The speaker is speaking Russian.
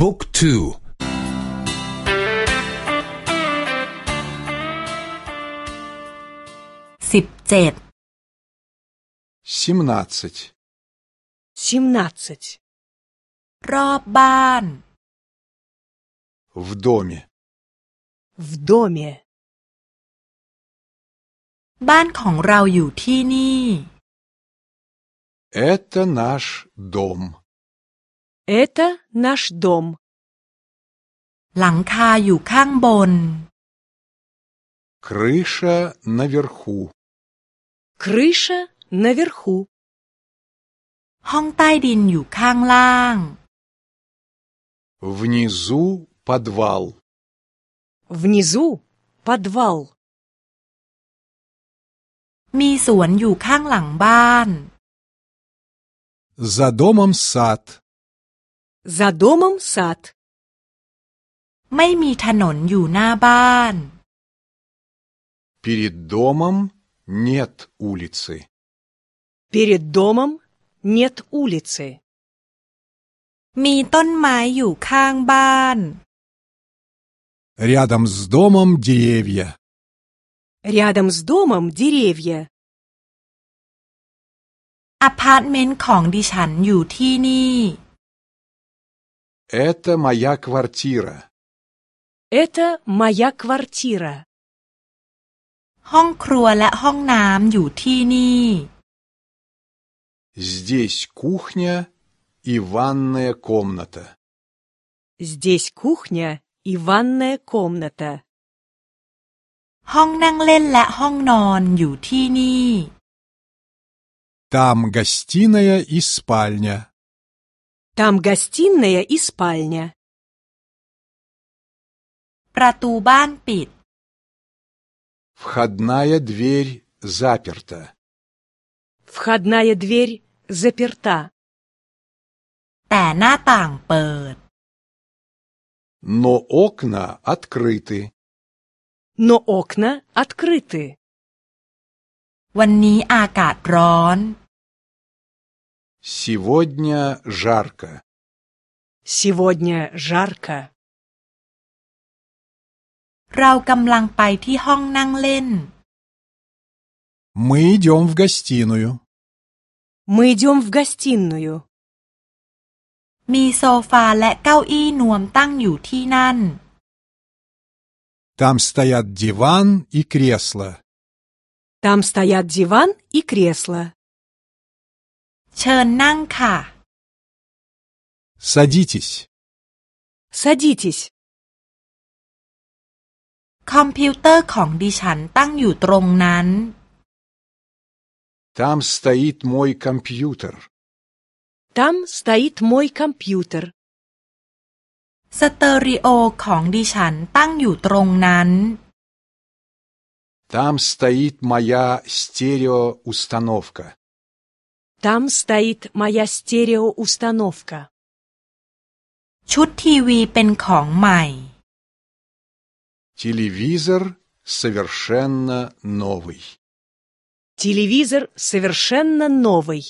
บุ๊กทูสิบเจ็ด семнадцать, 17. รอบบ้าน в доме, В доме. บ้านของเราอยู่ที่นี่ это наш дом, Это наш дом. หลังคาอยู่ข้างบน крыша наверху, Крыша наверху. ห้องใต้ดินอยู่ข้างล่าง внизу подвал, Внизу подвал. มีสวนอยู่ข้างหลังบ้าน за домом сад, За домом сад. ไม่มีถนนอยู่หน้าบ้าน перед домом нет улицы, Перед домом нет улицы. มีต้นไม้อยู่ข้างบ้าน рядом с домом деревья, Рядом с домом деревья. อพาร์ตเมนต์ของดิฉันอยู่ที่นี่ это моя квартира, Это моя квартира. ห้องครัวและห้องน้ำอยู่ที่นี่ здесь кухня и ванная комната, Здесь кухня и ванная комната. ห้องนั่งเล่นและห้องนอนอยู่ที่นี่ там гостиная и спальня, Там гостиная и спальня. ประตูบ้านปิด входная дверь заперта. Входная дверь заперта. แต่หน้าต่างเปิด Но окна открыты. Но окна открыты. วันนี้อากาศร้อน Сегодня жарко. Сегодня жарко. เรากำลังไปที่ห้องนั่งเล่น Мы идем в гостиную. Мы идем в гостиную. มีโซฟาและเก้าอี้นวมตั้งอยู่ที่นั่น Там стоят диван и кресло. Там стоят диван и кресло. เชิญนั่งค่ะ Садитесь. Садитесь. คอมพิวเตอร์ของดิฉันตั้งอยู่ตรงนั้น Там стоит мой компьютер. Там стоит мой компьютер. สเตอริโอของดิฉันตั้งอยู่ตรงนั้น Там стоит моя стереоустановка. Там стоит моя стереоустановка. ชุดทีวีเป็นของใหม่ Телевизор совершенно новый. Телевизор совершенно новый.